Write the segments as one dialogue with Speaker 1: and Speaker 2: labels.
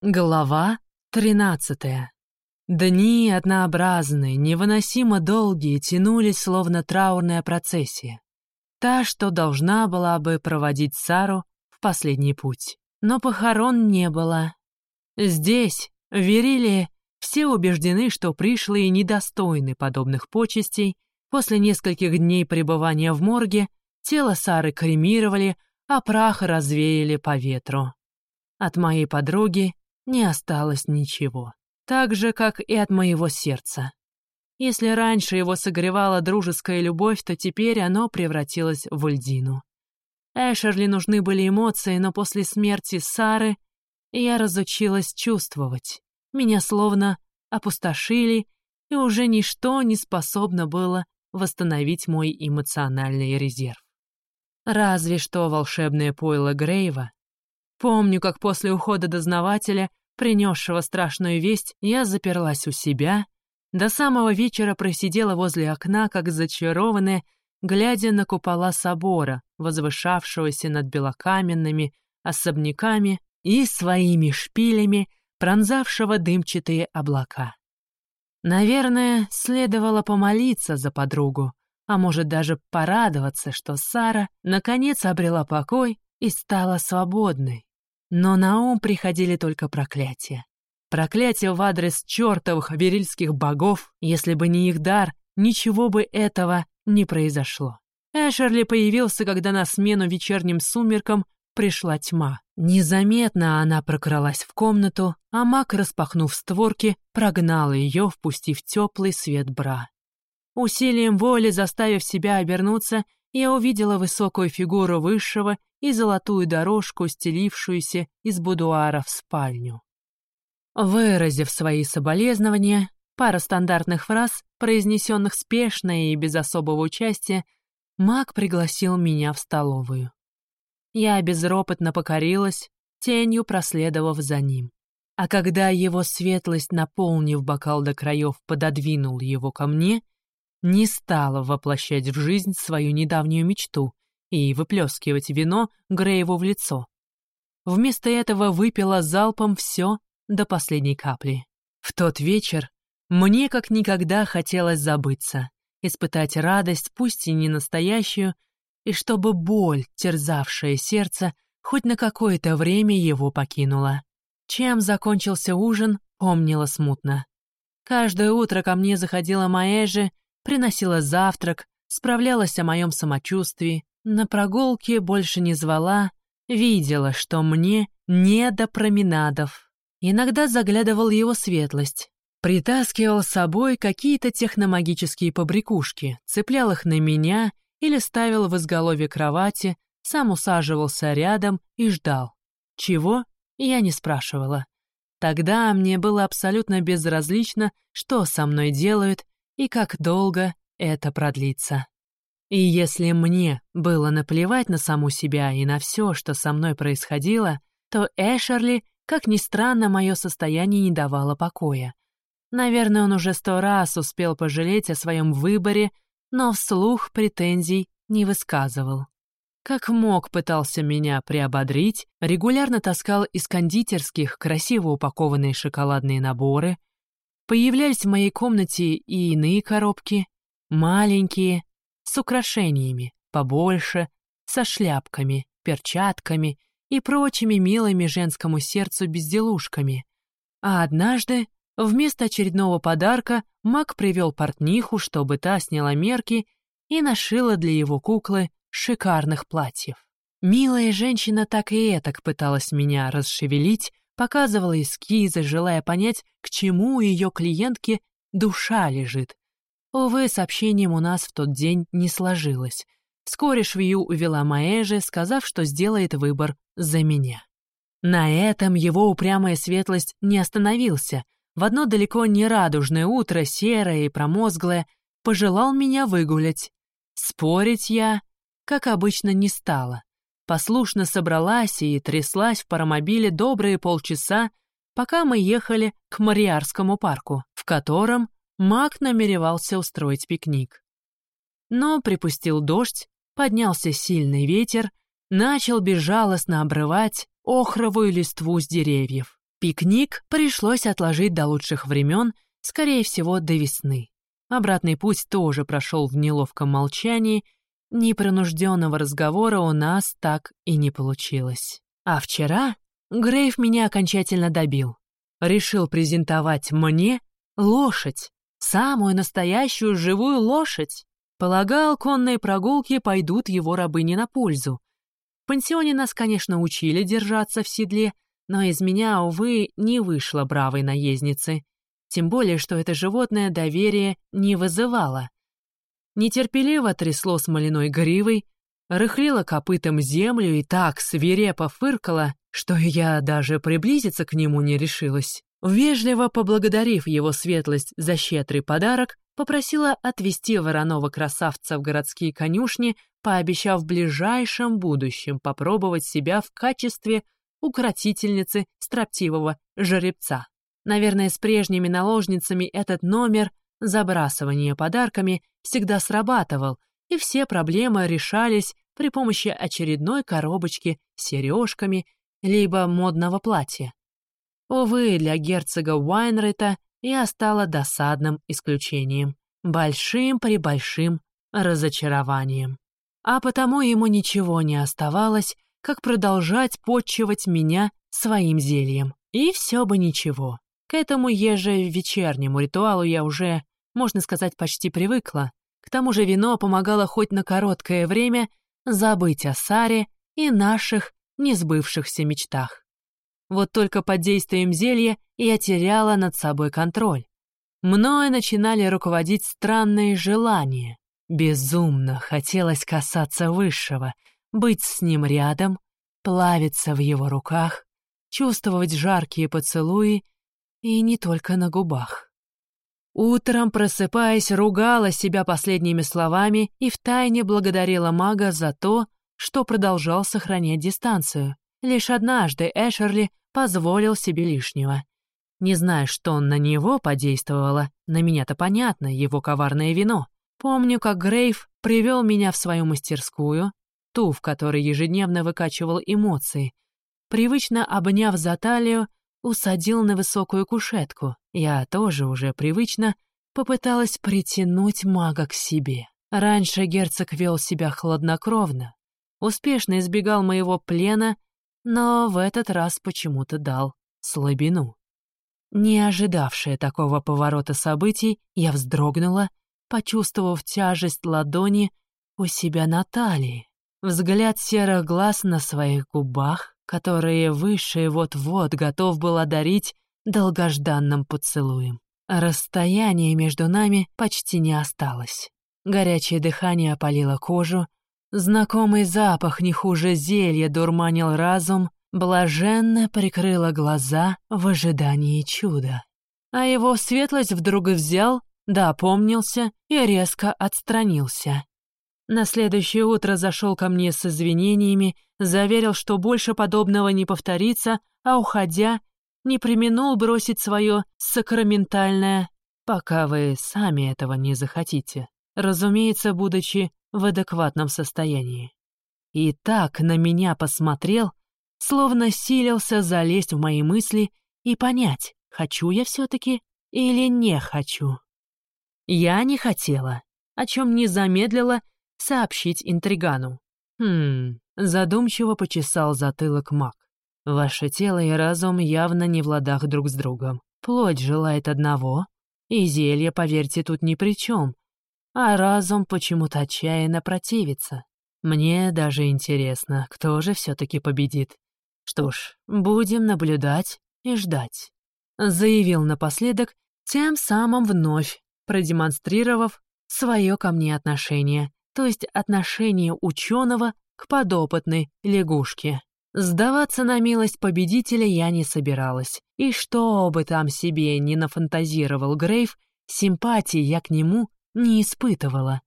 Speaker 1: Глава тринадцатая. Дни однообразные, невыносимо долгие, тянулись, словно траурная процессия. Та, что должна была бы проводить Сару в последний путь. Но похорон не было. Здесь, в Вериле, все убеждены, что пришлые недостойны подобных почестей. После нескольких дней пребывания в морге тело Сары кремировали, а прах развеяли по ветру. От моей подруги не осталось ничего. Так же, как и от моего сердца. Если раньше его согревала дружеская любовь, то теперь оно превратилось в льдину. Эшерли нужны были эмоции, но после смерти Сары я разучилась чувствовать. Меня словно опустошили, и уже ничто не способно было восстановить мой эмоциональный резерв. Разве что волшебное пойло Грейва. Помню, как после ухода дознавателя принесшего страшную весть, я заперлась у себя, до самого вечера просидела возле окна, как зачарованная, глядя на купола собора, возвышавшегося над белокаменными особняками и своими шпилями, пронзавшего дымчатые облака. Наверное, следовало помолиться за подругу, а может даже порадоваться, что Сара наконец обрела покой и стала свободной. Но на ум приходили только проклятия. Проклятия в адрес чертовых верильских богов, если бы не их дар, ничего бы этого не произошло. Эшерли появился, когда на смену вечерним сумеркам пришла тьма. Незаметно она прокралась в комнату, а маг, распахнув створки, прогнал ее, впустив теплый свет бра. Усилием воли, заставив себя обернуться, я увидела высокую фигуру высшего и золотую дорожку, стелившуюся из будуара в спальню. Выразив свои соболезнования, пара стандартных фраз, произнесенных спешно и без особого участия, маг пригласил меня в столовую. Я безропотно покорилась, тенью проследовав за ним. А когда его светлость, наполнив бокал до краев, пододвинул его ко мне, не стала воплощать в жизнь свою недавнюю мечту и выплескивать вино Грейву в лицо. Вместо этого выпила залпом все до последней капли. В тот вечер мне как никогда хотелось забыться, испытать радость, пусть и не настоящую, и чтобы боль, терзавшая сердце, хоть на какое-то время его покинула. Чем закончился ужин, помнила смутно. Каждое утро ко мне заходила Маэжи, приносила завтрак, справлялась о моем самочувствии, на прогулке больше не звала, видела, что мне не до променадов. Иногда заглядывал его светлость, притаскивал с собой какие-то техномагические побрякушки, цеплял их на меня или ставил в изголовье кровати, сам усаживался рядом и ждал. Чего? Я не спрашивала. Тогда мне было абсолютно безразлично, что со мной делают и как долго это продлится. И если мне было наплевать на саму себя и на все, что со мной происходило, то Эшерли, как ни странно, мое состояние не давало покоя. Наверное, он уже сто раз успел пожалеть о своем выборе, но вслух претензий не высказывал. Как мог, пытался меня приободрить, регулярно таскал из кондитерских красиво упакованные шоколадные наборы. Появлялись в моей комнате и иные коробки, маленькие, с украшениями, побольше, со шляпками, перчатками и прочими милыми женскому сердцу безделушками. А однажды, вместо очередного подарка, Мак привел портниху, чтобы та сняла мерки и нашила для его куклы шикарных платьев. Милая женщина так и этак пыталась меня расшевелить, показывала эскизы, желая понять, к чему у ее клиентки душа лежит, Увы, с общением у нас в тот день не сложилось. Вскоре Швию увела Маэжи, сказав, что сделает выбор за меня. На этом его упрямая светлость не остановился. В одно далеко не радужное утро, серое и промозглое, пожелал меня выгулять. Спорить я, как обычно, не стала. Послушно собралась и тряслась в паромобиле добрые полчаса, пока мы ехали к Мариарскому парку, в котором Маг намеревался устроить пикник. Но припустил дождь, поднялся сильный ветер, начал безжалостно обрывать охровую листву с деревьев. Пикник пришлось отложить до лучших времен, скорее всего, до весны. Обратный путь тоже прошел в неловком молчании, непринужденного разговора у нас так и не получилось. А вчера Грейв меня окончательно добил. Решил презентовать мне лошадь, самую настоящую живую лошадь. Полагал, конные прогулки пойдут его рабыне на пользу. В пансионе нас, конечно, учили держаться в седле, но из меня, увы, не вышло бравой наездницы. Тем более, что это животное доверие не вызывало. Нетерпеливо трясло смоляной гривой, рыхлило копытом землю и так свирепо фыркало, что я даже приблизиться к нему не решилась. Вежливо поблагодарив его светлость за щедрый подарок, попросила отвезти вороного красавца в городские конюшни, пообещав в ближайшем будущем попробовать себя в качестве укротительницы строптивого жеребца. Наверное, с прежними наложницами этот номер забрасывания подарками всегда срабатывал, и все проблемы решались при помощи очередной коробочки с сережками либо модного платья. Увы, для герцога Уайнрейта я стала досадным исключением, большим-пребольшим разочарованием. А потому ему ничего не оставалось, как продолжать подчивать меня своим зельем. И все бы ничего. К этому ежевечернему ритуалу я уже, можно сказать, почти привыкла. К тому же вино помогало хоть на короткое время забыть о Саре и наших несбывшихся мечтах. Вот только под действием зелья я теряла над собой контроль. Мною начинали руководить странные желания. Безумно хотелось касаться Высшего, быть с ним рядом, плавиться в его руках, чувствовать жаркие поцелуи и не только на губах. Утром, просыпаясь, ругала себя последними словами и втайне благодарила мага за то, что продолжал сохранять дистанцию. Лишь однажды Эшерли позволил себе лишнего. Не знаю, что на него подействовало, на меня-то понятно, его коварное вино. Помню, как Грейв привел меня в свою мастерскую, ту, в которой ежедневно выкачивал эмоции. Привычно обняв за талию, усадил на высокую кушетку. Я тоже уже привычно попыталась притянуть мага к себе. Раньше герцог вел себя хладнокровно, успешно избегал моего плена, но в этот раз почему-то дал слабину. Не ожидавшая такого поворота событий, я вздрогнула, почувствовав тяжесть ладони у себя на талии. Взгляд серых глаз на своих губах, которые выше вот-вот готов был одарить долгожданным поцелуем. Расстояние между нами почти не осталось. Горячее дыхание опалило кожу, Знакомый запах не хуже зелья дурманил разум, блаженно прикрыла глаза в ожидании чуда. А его светлость вдруг взял, да опомнился и резко отстранился. На следующее утро зашел ко мне с извинениями, заверил, что больше подобного не повторится, а уходя, не применул бросить свое сакраментальное «пока вы сами этого не захотите», разумеется, будучи в адекватном состоянии. И так на меня посмотрел, словно силился залезть в мои мысли и понять, хочу я все-таки или не хочу. Я не хотела, о чем не замедлила сообщить интригану. Хм, задумчиво почесал затылок маг. Ваше тело и разум явно не в ладах друг с другом. Плоть желает одного, и зелье, поверьте, тут ни при чем а разум почему-то отчаянно противится. Мне даже интересно, кто же все-таки победит. Что ж, будем наблюдать и ждать. Заявил напоследок, тем самым вновь продемонстрировав свое ко мне отношение, то есть отношение ученого к подопытной лягушке. Сдаваться на милость победителя я не собиралась, и что бы там себе ни нафантазировал Грейв, симпатии я к нему не испытывала.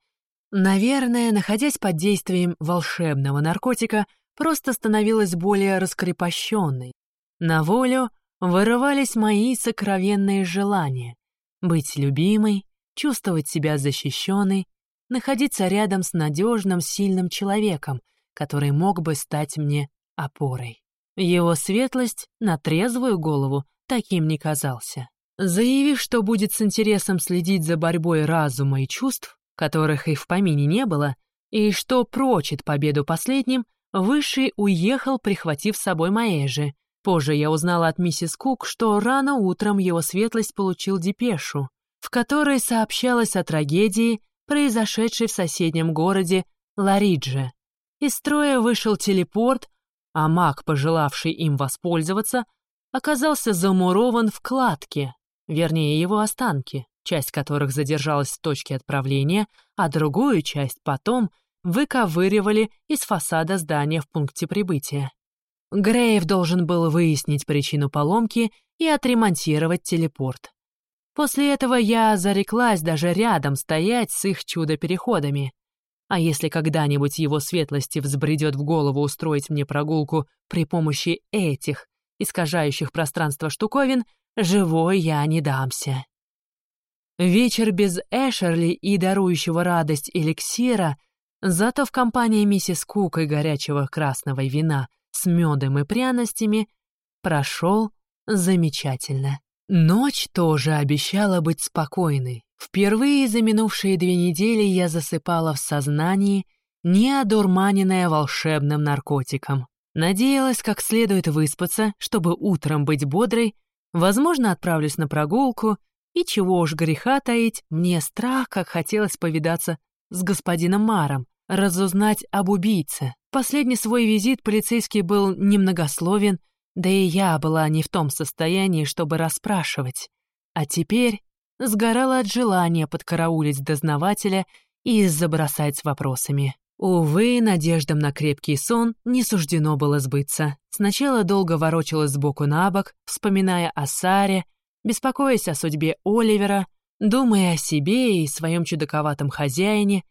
Speaker 1: Наверное, находясь под действием волшебного наркотика, просто становилась более раскрепощенной. На волю вырывались мои сокровенные желания — быть любимой, чувствовать себя защищенной, находиться рядом с надежным, сильным человеком, который мог бы стать мне опорой. Его светлость на трезвую голову таким не казался. Заявив, что будет с интересом следить за борьбой разума и чувств, которых и в помине не было, и что прочит победу последним, Высший уехал, прихватив с собой Маэжи. Позже я узнала от миссис Кук, что рано утром его светлость получил депешу, в которой сообщалось о трагедии, произошедшей в соседнем городе Ларидже. Из строя вышел телепорт, а маг, пожелавший им воспользоваться, оказался замурован в кладке, вернее, его останки, часть которых задержалась в точке отправления, а другую часть потом выковыривали из фасада здания в пункте прибытия. Грейв должен был выяснить причину поломки и отремонтировать телепорт. После этого я зареклась даже рядом стоять с их чудо-переходами. А если когда-нибудь его светлости взбредет в голову устроить мне прогулку при помощи этих, искажающих пространство штуковин, живой я не дамся. Вечер без Эшерли и дарующего радость эликсира — Зато в компании миссис Кук и горячего красного вина с медом и пряностями прошел замечательно. Ночь тоже обещала быть спокойной. Впервые за минувшие две недели я засыпала в сознании, не одурманенная волшебным наркотиком. Надеялась как следует выспаться, чтобы утром быть бодрой, возможно, отправлюсь на прогулку, и чего уж греха таить, мне страх, как хотелось повидаться с господином Маром, разузнать об убийце. Последний свой визит полицейский был немногословен, да и я была не в том состоянии, чтобы расспрашивать. А теперь сгорала от желания подкараулить дознавателя и забросать вопросами. Увы, надеждам на крепкий сон не суждено было сбыться. Сначала долго ворочалась сбоку на бок, вспоминая о Саре, беспокоясь о судьбе Оливера, думая о себе и своем чудаковатом хозяине,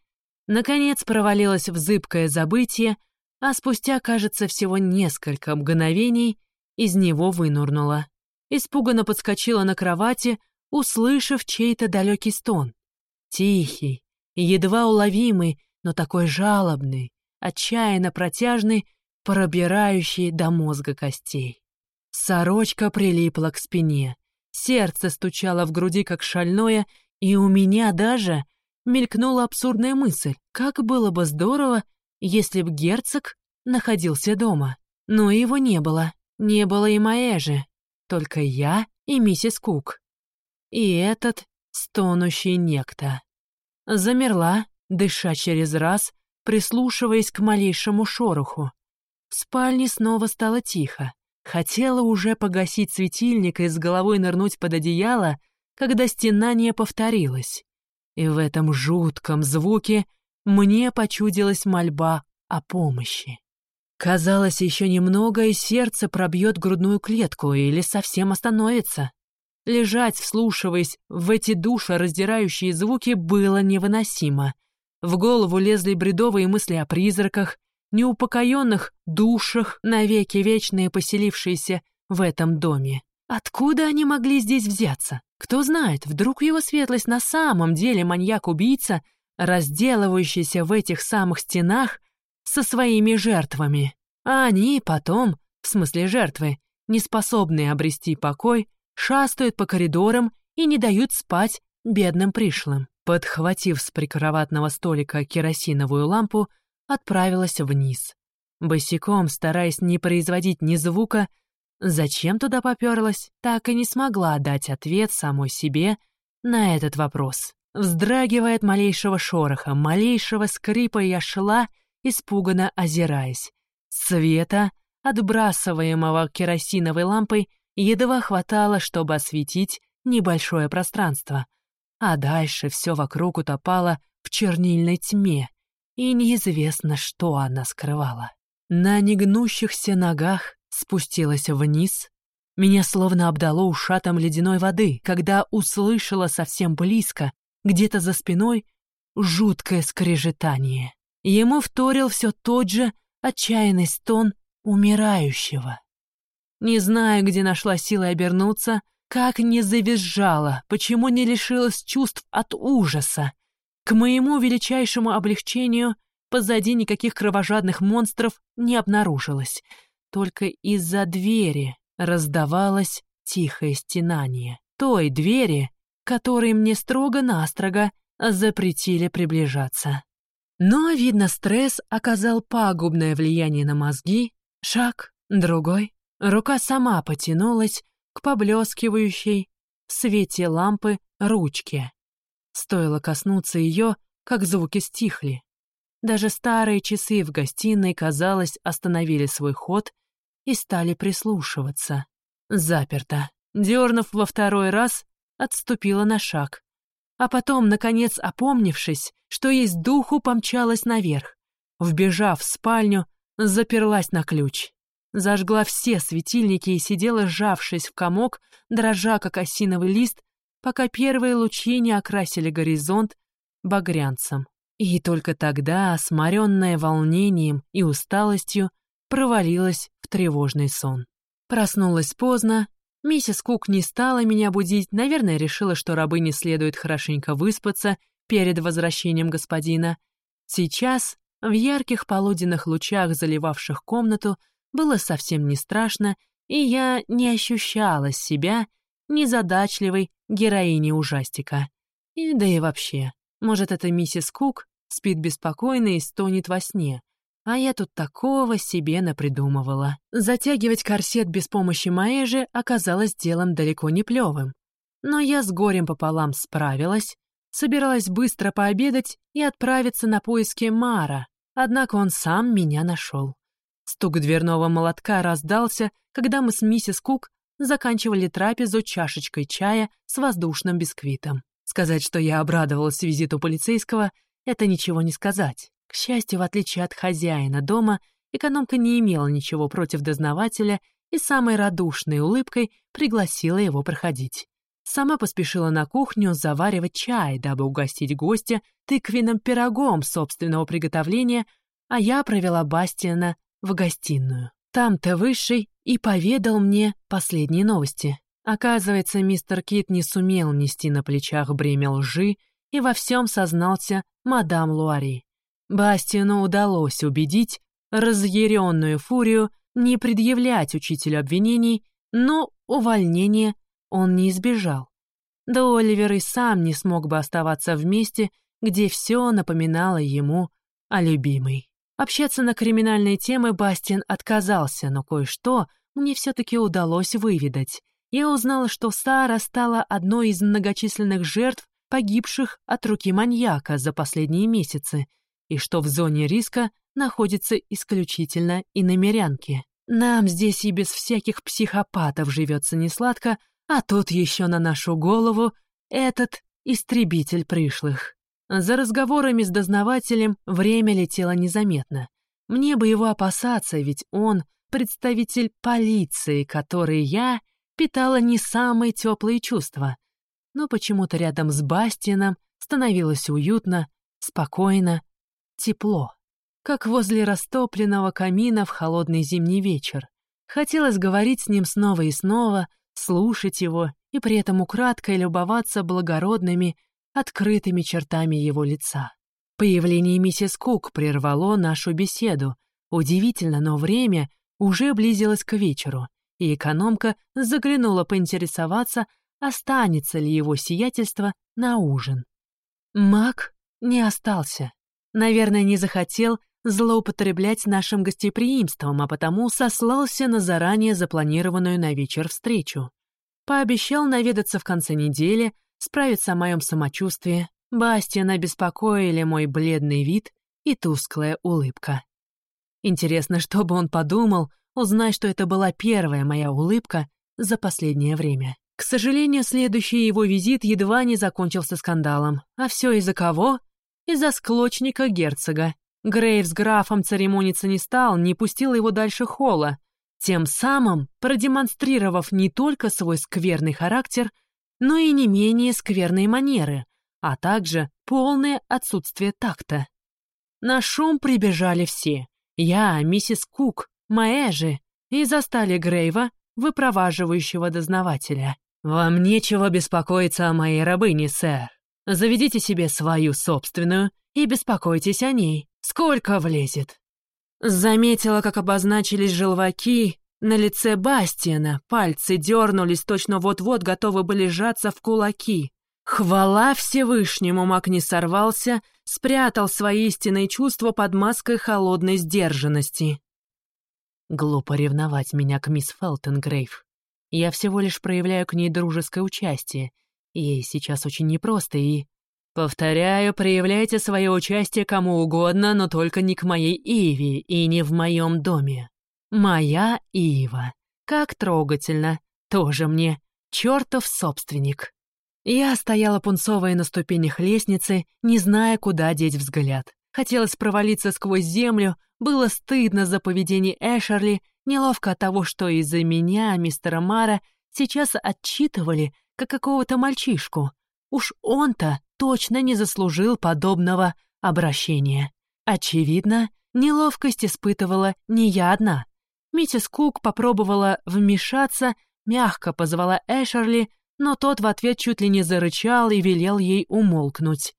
Speaker 1: наконец провалилась в зыбкое забытие, а спустя, кажется, всего несколько мгновений из него вынурнула. Испуганно подскочила на кровати, услышав чей-то далекий стон. Тихий, едва уловимый, но такой жалобный, отчаянно протяжный, пробирающий до мозга костей. Сорочка прилипла к спине, сердце стучало в груди, как шальное, и у меня даже мелькнула абсурдная мысль, как было бы здорово, если б герцог находился дома. Но его не было, не было и Маэжи, только я и миссис Кук. И этот стонущий некто. Замерла, дыша через раз, прислушиваясь к малейшему шороху. В спальне снова стало тихо. Хотела уже погасить светильник и с головой нырнуть под одеяло, когда стенание повторилось. И в этом жутком звуке мне почудилась мольба о помощи. Казалось, еще немного, и сердце пробьет грудную клетку или совсем остановится. Лежать, вслушиваясь в эти душераздирающие звуки, было невыносимо. В голову лезли бредовые мысли о призраках, неупокоенных душах, навеки вечные поселившиеся в этом доме. Откуда они могли здесь взяться? Кто знает, вдруг его светлость на самом деле маньяк-убийца, разделывающийся в этих самых стенах со своими жертвами. А они потом, в смысле жертвы, неспособные обрести покой, шастают по коридорам и не дают спать бедным пришлым. Подхватив с прикроватного столика керосиновую лампу, отправилась вниз. Босиком, стараясь не производить ни звука, Зачем туда попёрлась, так и не смогла дать ответ самой себе на этот вопрос. Вздрагивая от малейшего шороха, малейшего скрипа, я шла, испуганно озираясь. Света, отбрасываемого керосиновой лампой, едва хватало, чтобы осветить небольшое пространство. А дальше все вокруг утопало в чернильной тьме, и неизвестно, что она скрывала. На негнущихся ногах спустилась вниз. Меня словно обдало ушатом ледяной воды, когда услышала совсем близко, где-то за спиной, жуткое скрежетание. Ему вторил все тот же отчаянный стон умирающего. Не знаю, где нашла силы обернуться, как не завизжала, почему не лишилась чувств от ужаса. К моему величайшему облегчению позади никаких кровожадных монстров не обнаружилось — только из-за двери раздавалось тихое стенание. Той двери, которой мне строго-настрого запретили приближаться. Но, видно, стресс оказал пагубное влияние на мозги. Шаг, другой. Рука сама потянулась к поблескивающей в свете лампы ручке. Стоило коснуться ее, как звуки стихли. Даже старые часы в гостиной, казалось, остановили свой ход и стали прислушиваться. Заперто. Дернув во второй раз, отступила на шаг. А потом, наконец, опомнившись, что есть духу, помчалась наверх. Вбежав в спальню, заперлась на ключ. Зажгла все светильники и сидела, сжавшись в комок, дрожа, как осиновый лист, пока первые лучи не окрасили горизонт багрянцем. И только тогда, сморенная волнением и усталостью, провалилась в тревожный сон. Проснулась поздно, миссис Кук не стала меня будить, наверное, решила, что рабыне следует хорошенько выспаться перед возвращением господина. Сейчас, в ярких полуденных лучах, заливавших комнату, было совсем не страшно, и я не ощущала себя незадачливой героиней ужастика. И да и вообще, может, это миссис Кук спит беспокойно и стонет во сне. А я тут такого себе напридумывала. Затягивать корсет без помощи Маэжи оказалось делом далеко не плевым. Но я с горем пополам справилась, собиралась быстро пообедать и отправиться на поиски Мара, однако он сам меня нашел. Стук дверного молотка раздался, когда мы с миссис Кук заканчивали трапезу чашечкой чая с воздушным бисквитом. Сказать, что я обрадовалась визиту полицейского, это ничего не сказать. К счастью, в отличие от хозяина дома, экономка не имела ничего против дознавателя и самой радушной улыбкой пригласила его проходить. Сама поспешила на кухню заваривать чай, дабы угостить гостя тыквенным пирогом собственного приготовления, а я провела Бастиана в гостиную. Там-то Высший и поведал мне последние новости. Оказывается, мистер Кит не сумел нести на плечах бремя лжи и во всем сознался мадам Луари. Бастину удалось убедить разъяренную фурию не предъявлять учителю обвинений, но увольнения он не избежал. Да Оливер и сам не смог бы оставаться в месте, где все напоминало ему о любимой. Общаться на криминальные темы Бастин отказался, но кое-что мне все-таки удалось выведать. Я узнала, что Сара стала одной из многочисленных жертв погибших от руки маньяка за последние месяцы, и что в зоне риска находится исключительно иномерянки. Нам здесь и без всяких психопатов живется несладко, а тут еще на нашу голову этот истребитель пришлых. За разговорами с дознавателем время летело незаметно. Мне бы его опасаться, ведь он представитель полиции, который я питала не самые теплые чувства но почему-то рядом с Бастином становилось уютно, спокойно, тепло. Как возле растопленного камина в холодный зимний вечер. Хотелось говорить с ним снова и снова, слушать его и при этом украдкой любоваться благородными, открытыми чертами его лица. Появление миссис Кук прервало нашу беседу. Удивительно, но время уже близилось к вечеру, и экономка заглянула поинтересоваться, останется ли его сиятельство на ужин. Маг не остался. Наверное, не захотел злоупотреблять нашим гостеприимством, а потому сослался на заранее запланированную на вечер встречу. Пообещал наведаться в конце недели, справиться о моем самочувствии. Бастиана беспокоили мой бледный вид и тусклая улыбка. Интересно, что бы он подумал, узнай, что это была первая моя улыбка за последнее время. К сожалению, следующий его визит едва не закончился скандалом. А все из-за кого? Из-за склочника герцога. Грейв с графом церемониться не стал, не пустил его дальше холла, тем самым продемонстрировав не только свой скверный характер, но и не менее скверные манеры, а также полное отсутствие такта. На шум прибежали все. Я, миссис Кук, Маэжи, и застали Грейва, выпроваживающего дознавателя. «Вам нечего беспокоиться о моей рабыне, сэр. Заведите себе свою собственную и беспокойтесь о ней, сколько влезет». Заметила, как обозначились желваки на лице Бастиана, пальцы дернулись, точно вот-вот готовы были сжаться в кулаки. Хвала Всевышнему, маг не сорвался, спрятал свои истинные чувства под маской холодной сдержанности. Глупо ревновать меня к мисс Фелтенгрейв. Я всего лишь проявляю к ней дружеское участие. Ей сейчас очень непросто и... Повторяю, проявляйте свое участие кому угодно, но только не к моей Иве и не в моем доме. Моя Ива. Как трогательно. Тоже мне. Чертов собственник. Я стояла пунцовая на ступенях лестницы, не зная, куда деть взгляд. Хотелось провалиться сквозь землю, было стыдно за поведение Эшерли, неловко от того, что из-за меня, мистера Мара, сейчас отчитывали, как какого-то мальчишку. Уж он-то точно не заслужил подобного обращения. Очевидно, неловкость испытывала не я одна. Миссис Кук попробовала вмешаться, мягко позвала Эшерли, но тот в ответ чуть ли не зарычал и велел ей умолкнуть.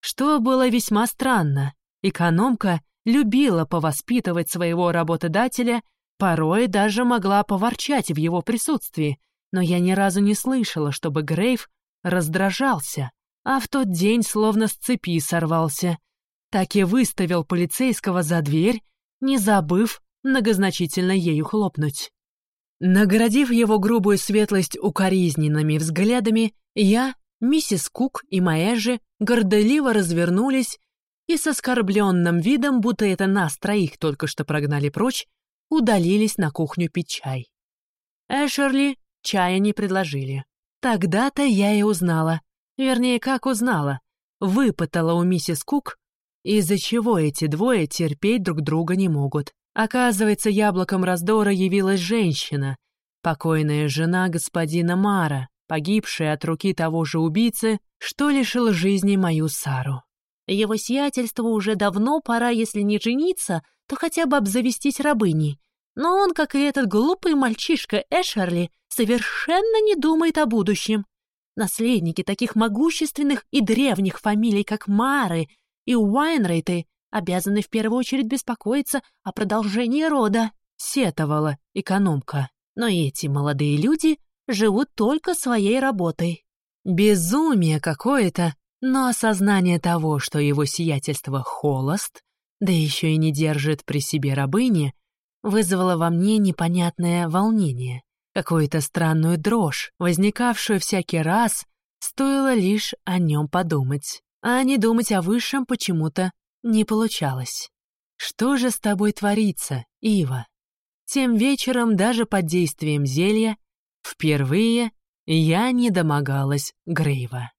Speaker 1: Что было весьма странно. Экономка любила повоспитывать своего работодателя, порой даже могла поворчать в его присутствии, но я ни разу не слышала, чтобы Грейв раздражался, а в тот день словно с цепи сорвался. Так и выставил полицейского за дверь, не забыв многозначительно ею хлопнуть. Наградив его грубую светлость укоризненными взглядами, я, миссис Кук и Маэжи горделиво развернулись и с оскорбленным видом, будто это нас троих только что прогнали прочь, удалились на кухню пить чай. Эшерли чая не предложили. Тогда-то я и узнала, вернее, как узнала, выпытала у миссис Кук, из-за чего эти двое терпеть друг друга не могут. Оказывается, яблоком раздора явилась женщина, покойная жена господина Мара, погибшая от руки того же убийцы, что лишил жизни мою Сару. Его сиятельству уже давно пора, если не жениться, то хотя бы обзавестись рабыней. Но он, как и этот глупый мальчишка Эшерли, совершенно не думает о будущем. Наследники таких могущественных и древних фамилий, как Мары и Уайнрейты, обязаны в первую очередь беспокоиться о продолжении рода», — сетовала экономка. «Но эти молодые люди живут только своей работой». Безумие какое-то, но осознание того, что его сиятельство холост, да еще и не держит при себе рабыни, вызвало во мне непонятное волнение, какую-то странную дрожь, возникавшую всякий раз, стоило лишь о нем подумать. А не думать о высшем почему-то не получалось. Что же с тобой творится, Ива? Тем вечером, даже под действием зелья, впервые я не домогалась Грейва.